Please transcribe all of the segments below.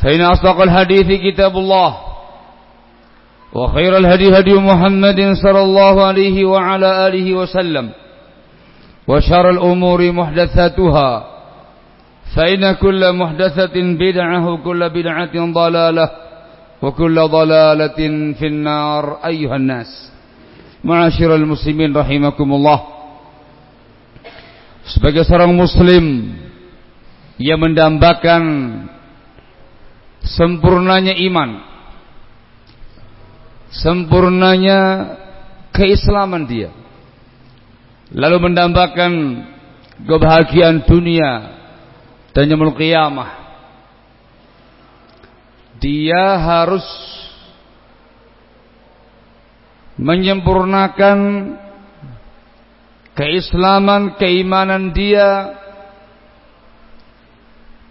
فإن أصدق الحديث كتاب الله وخير الهدي هدي محمد صلى الله عليه وعلى آله وسلم وشر الأمور محدثاتها فإن كل محدثة بدعة وكل بدعة ضلالة وكل ضلالة في النار. أيها الناس معاشر المسلمين رحمكم الله. Sebagai seorang muslim yang mendambakan sempurnanya iman. Sempurnanya keislaman dia. Lalu mendambakan kebahagiaan dunia dan yaumul qiyamah. Dia harus menyempurnakan keislaman, keimanan dia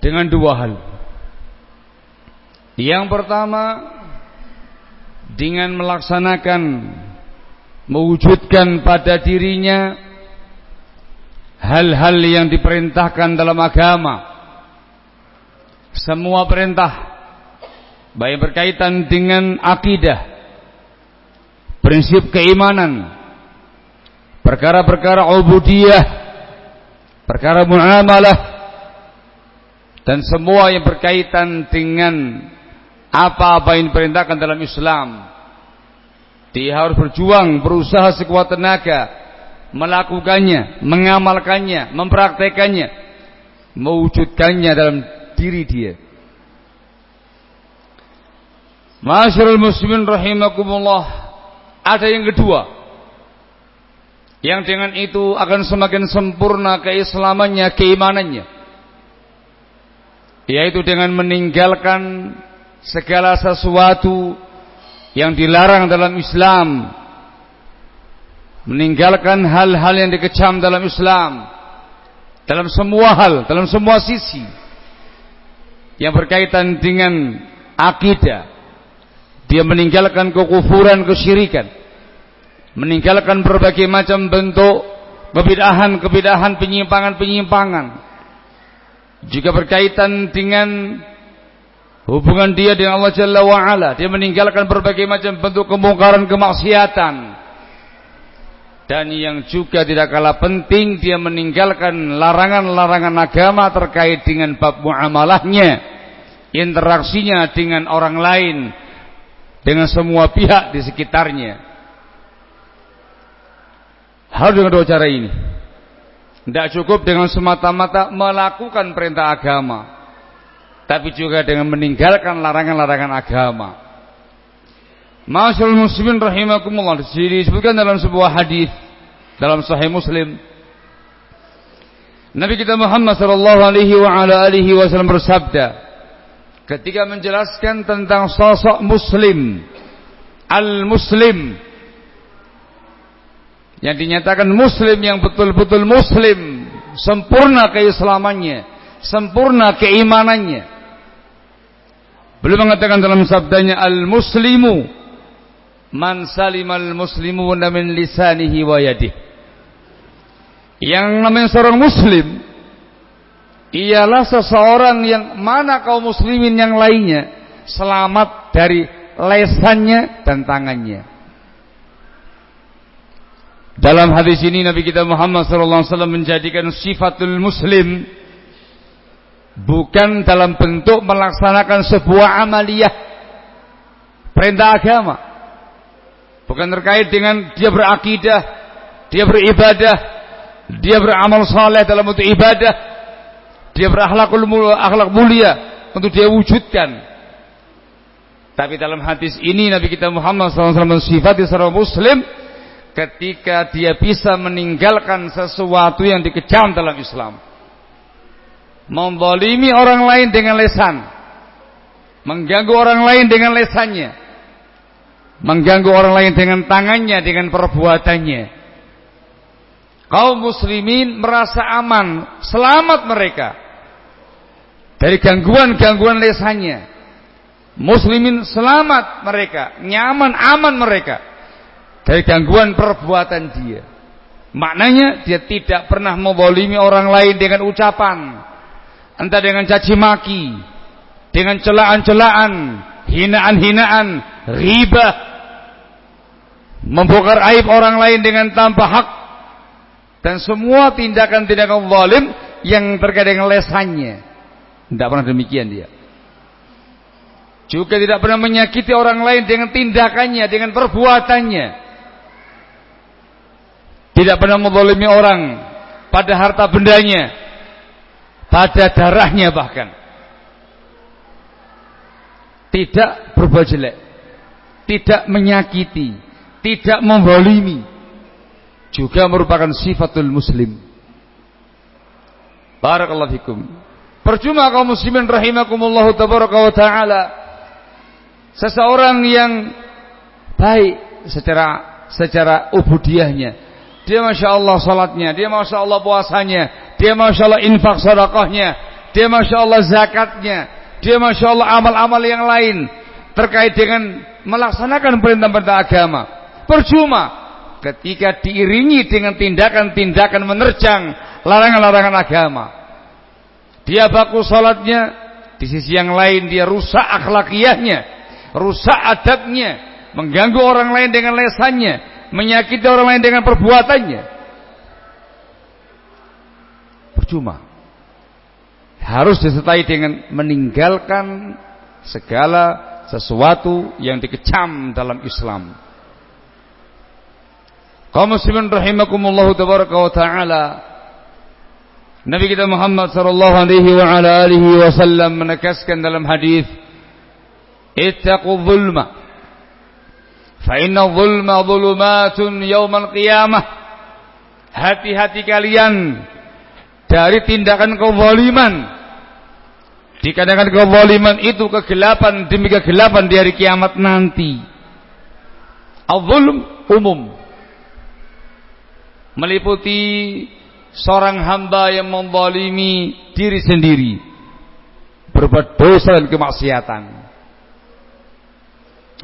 dengan dua hal. Yang pertama dengan melaksanakan mewujudkan pada dirinya hal-hal yang diperintahkan dalam agama. Semua perintah baik berkaitan dengan akidah, prinsip keimanan, perkara-perkara ubudiyah, perkara muamalah dan semua yang berkaitan dengan apa-apa yang diperintahkan dalam Islam. Dia harus berjuang, berusaha sekuat tenaga melakukannya, mengamalkannya, mempraktekannya, mewujudkannya dalam diri dia. Masyarul muslimin rahimakumullah Ada yang kedua Yang dengan itu akan semakin sempurna keislamannya, keimanannya Yaitu dengan meninggalkan segala sesuatu yang dilarang dalam Islam Meninggalkan hal-hal yang dikecam dalam Islam Dalam semua hal, dalam semua sisi Yang berkaitan dengan akidah dia meninggalkan kekufuran, kesyirikan. Meninggalkan berbagai macam bentuk kebidahan-kebidahan, penyimpangan-penyimpangan. Juga berkaitan dengan hubungan dia dengan Allah Jalla wa'ala. Dia meninggalkan berbagai macam bentuk kemungkaran, kemaksiatan. Dan yang juga tidak kalah penting, dia meninggalkan larangan-larangan agama terkait dengan bab muamalahnya. Interaksinya dengan orang lain dengan semua pihak di sekitarnya. Harus dengan dua cara ini. Tidak cukup dengan semata-mata melakukan perintah agama. Tapi juga dengan meninggalkan larangan-larangan agama. Masyaallah muslimin rahimakumullah. Disebutkan dalam sebuah hadis dalam sahih Muslim. Nabi kita Muhammad sallallahu alaihi wa ala alihi wasallam bersabda, ketika menjelaskan tentang sosok muslim al-muslim yang dinyatakan muslim yang betul-betul muslim sempurna keislamannya sempurna keimanannya Beliau mengatakan dalam sabdanya al-muslimu man salimal muslimuna min lisanihi wa yadihi. Yang namanya seorang muslim ialah seseorang yang mana kaum muslimin yang lainnya selamat dari lesannya dan tangannya. Dalam hadis ini Nabi kita Muhammad SAW menjadikan sifatul muslim bukan dalam bentuk melaksanakan sebuah amaliyah perintah agama. Bukan terkait dengan dia berakidah, dia beribadah, dia beramal saleh dalam bentuk ibadah, dia berakhlakul akhlak mulia untuk dia wujudkan. Tapi dalam hadis ini Nabi kita Muhammad SAW mensifati seorang muslim ketika dia bisa meninggalkan sesuatu yang dikecam dalam Islam. Membolimi orang lain dengan lesan. Mengganggu orang lain dengan lesannya. Mengganggu orang lain dengan tangannya, dengan perbuatannya. Kaum muslimin merasa aman, selamat mereka dari gangguan-gangguan lesannya. Muslimin selamat mereka, nyaman, aman mereka dari gangguan perbuatan dia. Maknanya dia tidak pernah membolimi orang lain dengan ucapan, entah dengan caci maki, dengan celaan-celaan, hinaan-hinaan, riba, membongkar aib orang lain dengan tanpa hak, dan semua tindakan-tindakan zalim yang terkait dengan lesannya. Tidak pernah demikian dia. Juga tidak pernah menyakiti orang lain dengan tindakannya, dengan perbuatannya. Tidak pernah menzalimi orang pada harta bendanya, pada darahnya bahkan. Tidak berbuat jelek, tidak menyakiti, tidak membolimi. Juga merupakan sifatul muslim. Barakallahu fikum. Percuma kaum muslimin rahimakumullah tabaraka wa taala. Seseorang yang baik secara secara ubudiyahnya, dia Masya Allah salatnya, dia Masya Allah puasanya, dia Masya Allah infak sedekahnya, dia Masya Allah zakatnya, dia Masya Allah amal-amal yang lain terkait dengan melaksanakan perintah-perintah agama. Percuma ketika diiringi dengan tindakan-tindakan menerjang larangan-larangan agama. Dia baku salatnya, di sisi yang lain dia rusak akhlakiyahnya, rusak adabnya, mengganggu orang lain dengan lesannya, menyakiti orang lain dengan perbuatannya percuma. Harus disertai dengan meninggalkan segala sesuatu yang dikecam dalam Islam. Kaum muslimin rahimakumullah tabaraka wa taala. Nabi kita Muhammad sallallahu alaihi wa ala alihi wasallam menegaskan dalam hadis ittaqu zulma Fa'inna zulma zulumatun yawmal qiyamah. Hati-hati kalian dari tindakan kezaliman. Dikatakan kezaliman itu kegelapan demi kegelapan di hari kiamat nanti. Al-zulm umum. Meliputi seorang hamba yang membalimi diri sendiri. Berbuat dosa dan kemaksiatan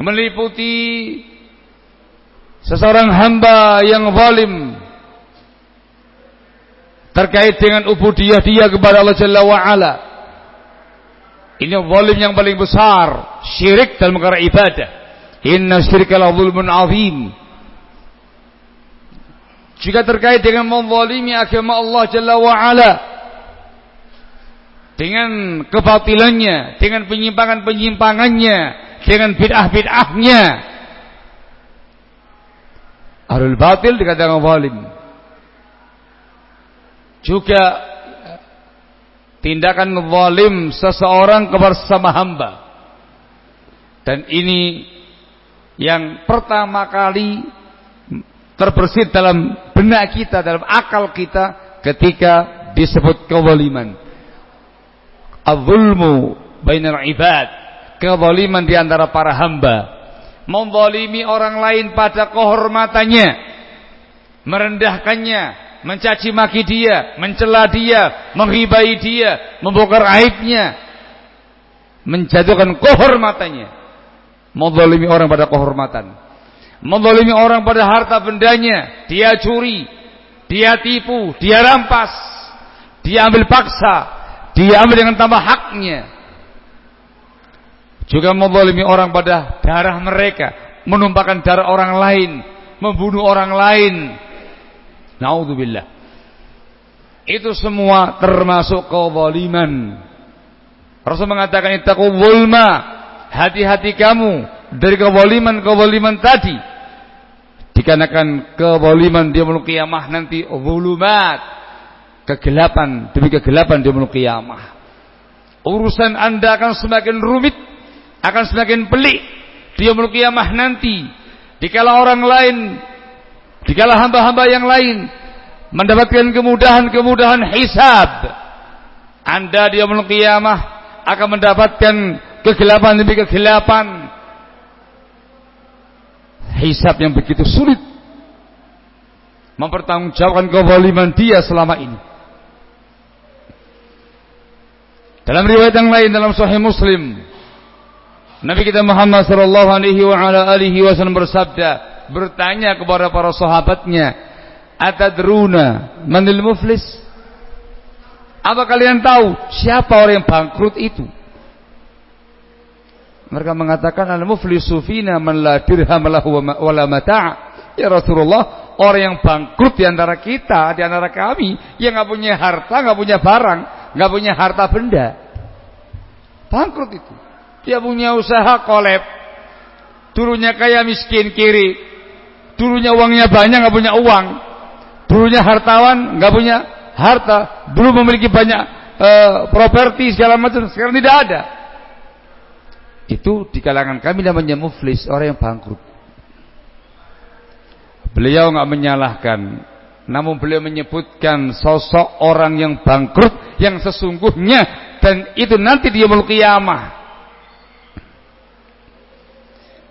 meliputi seseorang hamba yang zalim terkait dengan ubudiyah dia kepada Allah Jalla wa ala. Ini zalim yang paling besar, syirik dalam perkara ibadah. Inna syirka la zulmun azim. Jika terkait dengan menzalimi agama Allah Jalla wa ala dengan kebatilannya, dengan penyimpangan-penyimpangannya, dengan bid'ah-bid'ahnya. Ahlul batil dikatakan zalim. Juga tindakan zalim seseorang kepada sama hamba. Dan ini yang pertama kali terbersit dalam benak kita, dalam akal kita ketika disebut kezaliman. Az-zulmu bainal ibad kezaliman di antara para hamba, membolimi orang lain pada kehormatannya, merendahkannya, mencaci maki dia, mencela dia, menghibai dia, membongkar aibnya. menjatuhkan kehormatannya. Menzalimi orang pada kehormatan. Menzalimi orang pada harta bendanya dia curi dia tipu dia rampas dia ambil paksa dia ambil dengan tambah haknya. Juga menzalimi orang pada darah mereka menumpahkan darah orang lain membunuh orang lain naudzubillah itu semua termasuk kezaliman Rasul mengatakan ittaqu zulma. Hati-hati kamu dari kezaliman-kezaliman tadi. Dikarenakan kezaliman dia muluk kiamah nanti zulumat. Kegelapan demi kegelapan dia muluk kiamah. Urusan Anda akan semakin rumit, akan semakin pelik. Dia muluk kiamah nanti. Dikala orang lain, dikala hamba-hamba yang lain mendapatkan kemudahan-kemudahan hisab. Anda muluk kiamah akan mendapatkan kegelapan demi kegelapan hisab yang begitu sulit mempertanggungjawabkan kezaliman dia selama ini dalam riwayat yang lain dalam sahih Muslim Nabi kita Muhammad sallallahu alaihi wasallam bersabda bertanya kepada para sahabatnya atadruna manil muflis apa kalian tahu siapa orang yang bangkrut itu? Mereka mengatakan al-muflisu fina man la dirham lahu wa la mata'. Ya Rasulullah, orang yang bangkrut di antara kita, di antara kami yang enggak punya harta, enggak punya barang, enggak punya harta benda. Bangkrut itu. Dia punya usaha kolab. Dulunya kaya miskin kiri. Dulunya uangnya banyak enggak punya uang. Dulunya hartawan enggak punya harta, dulu memiliki banyak uh, properti segala macam, sekarang tidak ada. Itu di kalangan kami namanya muflis, orang yang bangkrut. Beliau nggak menyalahkan, namun beliau menyebutkan sosok orang yang bangkrut yang sesungguhnya dan itu nanti dia kiamah.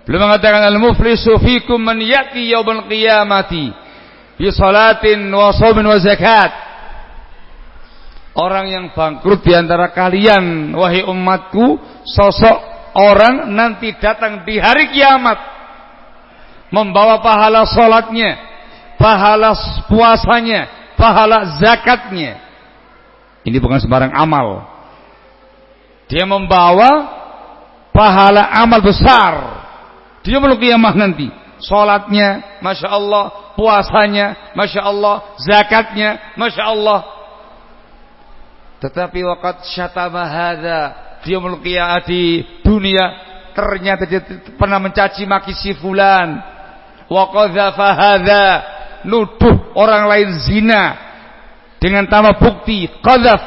Beliau mengatakan al-muflisu fikum man yati yaumil qiyamati bi salatin wa shaumin wa zakat Orang yang bangkrut di antara kalian, wahai umatku, sosok orang nanti datang di hari kiamat membawa pahala solatnya, pahala puasanya, pahala zakatnya. Ini bukan sembarang amal. Dia membawa pahala amal besar. Dia belum kiamat nanti. Solatnya, masya Allah, puasanya, masya Allah, zakatnya, masya Allah, tetapi wakat syatama hadza dia mulkiya di dunia. Ternyata dia pernah mencaci maki si fulan. Wa qadzafa hadza nuduh orang lain zina. Dengan tambah bukti. Qadzaf.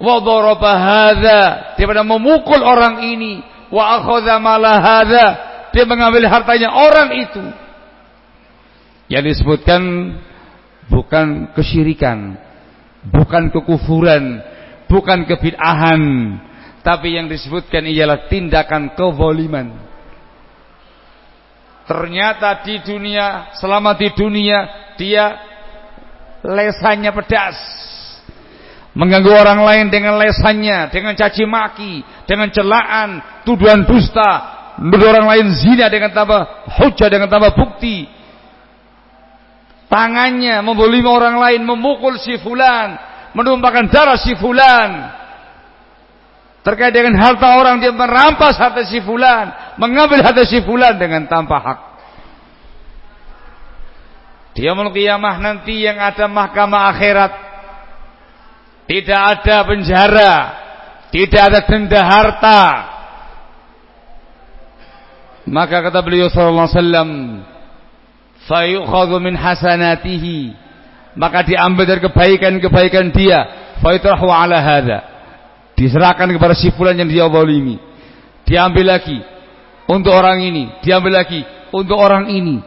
Wa daraba hadza dia pernah memukul orang ini wa akhadha mala hadza dia mengambil hartanya orang itu. Yang disebutkan bukan kesyirikan bukan kekufuran, bukan kebid'ahan, tapi yang disebutkan ialah tindakan kezaliman. Ternyata di dunia, selama di dunia dia lesannya pedas. Mengganggu orang lain dengan lesannya, dengan caci maki, dengan celaan, tuduhan dusta, menuduh orang lain zina dengan tambah hujah dengan tambah bukti, tangannya membolimi orang lain, memukul si fulan, menumpahkan darah si fulan. Terkait dengan harta orang dia merampas harta si fulan, mengambil harta si fulan dengan tanpa hak. Dia kiamah nanti yang ada mahkamah akhirat. Tidak ada penjara, tidak ada denda harta. Maka kata beliau sallallahu alaihi wasallam, fayukhadhu min hasanatihi. Maka diambil dari kebaikan-kebaikan dia. Fayutrahu ala hadha. Diserahkan kepada si fulan yang dia zalimi. Diambil lagi untuk orang ini. Diambil lagi untuk orang ini.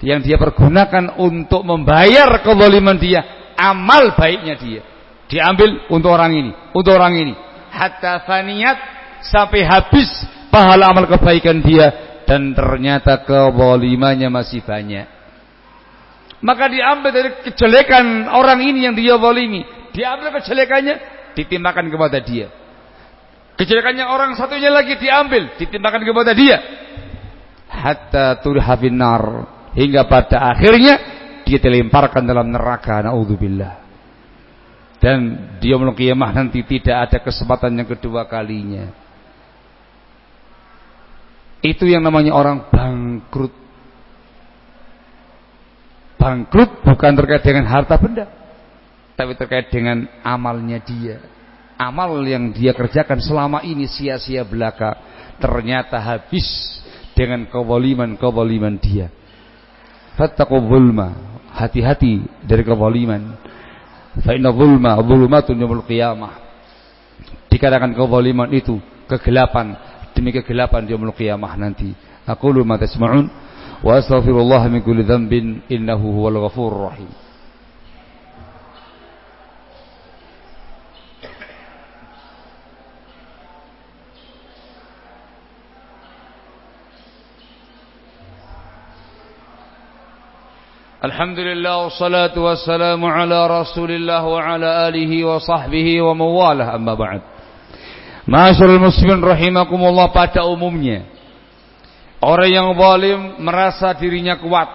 Yang dia pergunakan untuk membayar kezaliman dia amal baiknya dia diambil untuk orang ini untuk orang ini hatta faniyat sampai habis pahala amal kebaikan dia dan ternyata kezalimannya masih banyak. Maka diambil dari kejelekan orang ini yang dia zalimi, diambil kejelekannya, ditimpakan kepada dia. Kejelekannya orang satunya lagi diambil, ditimpakan kepada dia. Hatta turha nar hingga pada akhirnya dia dilemparkan dalam neraka naudzubillah. Dan dia kiamah nanti tidak ada kesempatan yang kedua kalinya. Itu yang namanya orang bangkrut. Bangkrut bukan terkait dengan harta benda, tapi terkait dengan amalnya dia. Amal yang dia kerjakan selama ini sia-sia belaka ternyata habis dengan kewaliman-kewaliman dia. Fattaqu Hati-hati dari kewaliman. Fa inna zulma zulumatun yaumil qiyamah. Dikatakan kezaliman itu kegelapan demi kegelapan di yaumil qiyamah nanti. Aqulu ma tasma'un wa astaghfirullah min kulli dhanbin innahu huwal ghafurur rahim. الحمد لله والصلاة والسلام على رسول الله وعلى آله وصحبه ومواله أما بعد Masyarul muslimin rahimakumullah pada umumnya Orang yang zalim merasa dirinya kuat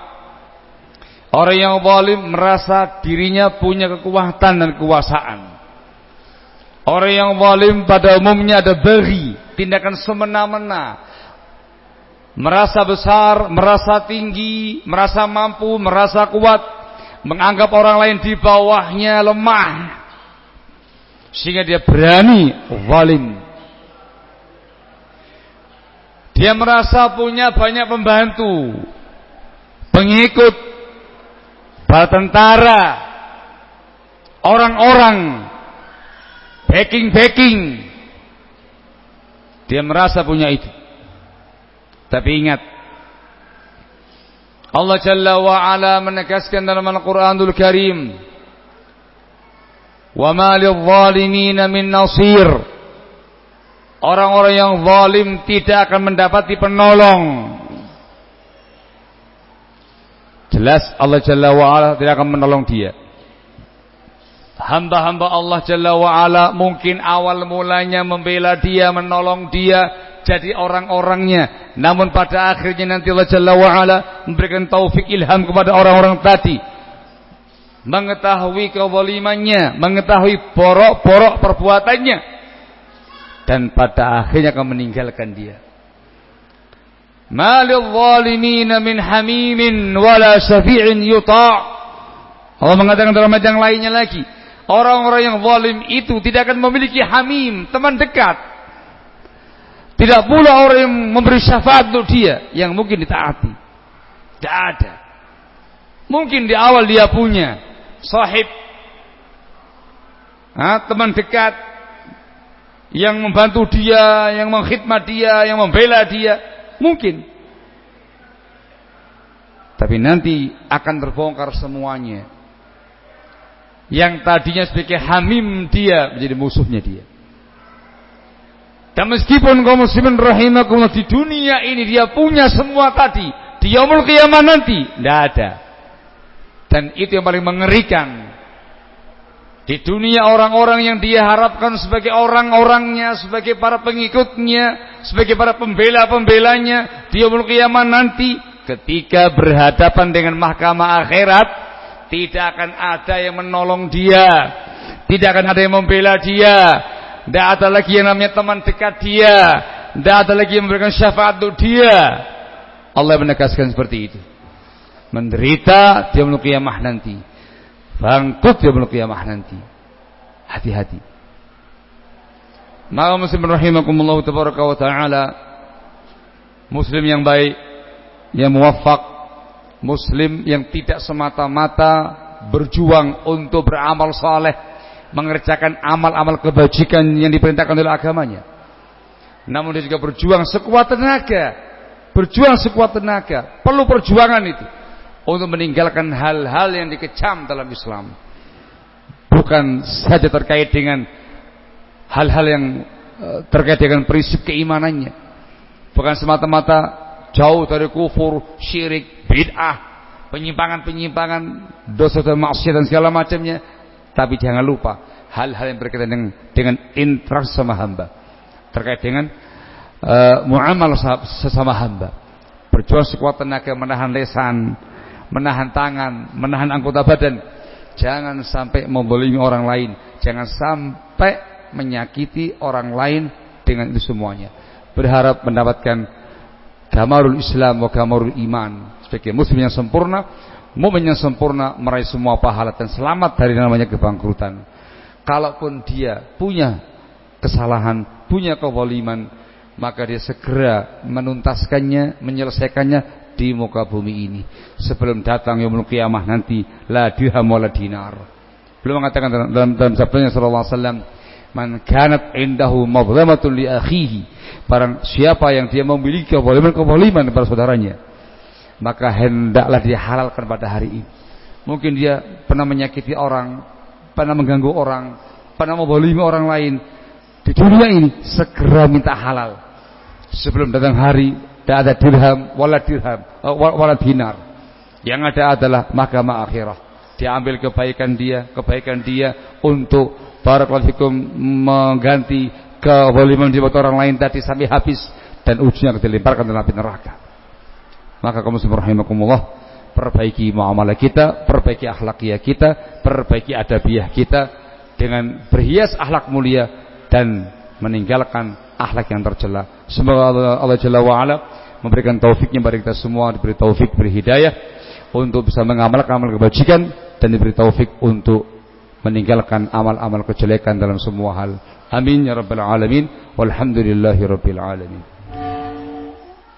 Orang yang zalim merasa dirinya punya kekuatan dan kekuasaan Orang yang zalim pada umumnya ada beri Tindakan semena-mena merasa besar, merasa tinggi, merasa mampu, merasa kuat, menganggap orang lain di bawahnya lemah, sehingga dia berani zalim. Dia merasa punya banyak pembantu, pengikut, para tentara, orang-orang, backing-backing. Dia merasa punya itu. Tapi ingat Allah Jalla wa Ala menegaskan dalam Al-Qur'anul Karim Wa ma lidh-dhalimin min nasir. Orang-orang yang zalim tidak akan mendapati penolong. Jelas Allah Jalla wa Ala tidak akan menolong dia. Hamba-hamba Allah Jalla wa Ala mungkin awal mulanya membela dia, menolong dia jadi orang-orangnya. Namun pada akhirnya nanti Allah Jalla wa'ala memberikan taufik ilham kepada orang-orang tadi. Mengetahui kezalimannya, mengetahui porok-porok perbuatannya. Dan pada akhirnya akan meninggalkan dia. Malil zalimin min hamimin wala syafi'in yuta' Allah mengatakan dalam ayat yang lainnya lagi, orang-orang yang zalim itu tidak akan memiliki hamim, teman dekat tidak pula orang yang memberi syafaat untuk dia yang mungkin ditaati. Tidak ada. Mungkin di awal dia punya sahib, ha, teman dekat yang membantu dia, yang mengkhidmat dia, yang membela dia, mungkin. Tapi nanti akan terbongkar semuanya. Yang tadinya sebagai hamim dia menjadi musuhnya dia. Dan meskipun kaum muslimin rahimakumullah di dunia ini dia punya semua tadi, di yaumul qiyamah nanti tidak ada. Dan itu yang paling mengerikan. Di dunia orang-orang yang dia harapkan sebagai orang-orangnya, sebagai para pengikutnya, sebagai para pembela-pembelanya di yaumul qiyamah nanti ketika berhadapan dengan mahkamah akhirat tidak akan ada yang menolong dia, tidak akan ada yang membela dia, tidak ada lagi yang namanya teman dekat dia. Tidak ada lagi yang memberikan syafaat untuk dia. Allah menegaskan seperti itu. Menderita dia kiamah nanti. Bangkut dia kiamah nanti. Hati-hati. Maka muslim rahimakumullah tabaraka wa ta'ala. Muslim yang baik. Yang muwaffaq. Muslim yang tidak semata-mata berjuang untuk beramal saleh mengerjakan amal-amal kebajikan yang diperintahkan oleh agamanya. Namun dia juga berjuang sekuat tenaga. Berjuang sekuat tenaga. Perlu perjuangan itu. Untuk meninggalkan hal-hal yang dikecam dalam Islam. Bukan saja terkait dengan hal-hal yang eh, terkait dengan prinsip keimanannya. Bukan semata-mata jauh dari kufur, syirik, bid'ah, penyimpangan-penyimpangan, dosa dan maksiat dan segala macamnya tapi jangan lupa hal-hal yang berkaitan dengan, dengan interaksi sama hamba. terkait dengan uh, muamal sesama hamba. Berjuang sekuat tenaga menahan lesan, menahan tangan, menahan anggota badan. Jangan sampai membolimi orang lain, jangan sampai menyakiti orang lain dengan itu semuanya. Berharap mendapatkan gamarul Islam wa gamarul iman sebagai muslim yang sempurna, mukmin yang sempurna meraih semua pahala dan selamat dari namanya kebangkrutan. Kalaupun dia punya kesalahan, punya kewaliman, maka dia segera menuntaskannya, menyelesaikannya di muka bumi ini sebelum datang yaumul kiamah nanti la dirham wala dinar. Belum mengatakan dalam dalam sabdanya sallallahu alaihi wasallam, "Man kanat indahu madlamatun li akhihi." Barang siapa yang dia memiliki kezaliman-kezaliman kepada saudaranya, maka hendaklah dia halalkan pada hari ini. Mungkin dia pernah menyakiti orang, pernah mengganggu orang, pernah membolimi orang lain. Di dunia ini segera minta halal sebelum datang hari tidak ada dirham, wala dirham, eh, wala dinar. Yang ada adalah mahkamah akhirah. Dia ambil kebaikan dia, kebaikan dia untuk barakallahu fikum mengganti kezaliman di orang lain tadi sampai habis dan ujungnya dilemparkan dalam api neraka. Maka muslimin rahimakumullah, perbaiki muamalah kita, perbaiki akhlakiyah kita, perbaiki adabiah kita dengan berhias akhlak mulia dan meninggalkan akhlak yang tercela. Semoga Allah, Jalla wa ala memberikan taufiknya kepada kita semua, diberi taufik, beri hidayah untuk bisa mengamalkan amal kebajikan dan diberi taufik untuk meninggalkan amal-amal kejelekan dalam semua hal. Amin ya rabbal alamin. Walhamdulillahi rabbil alamin.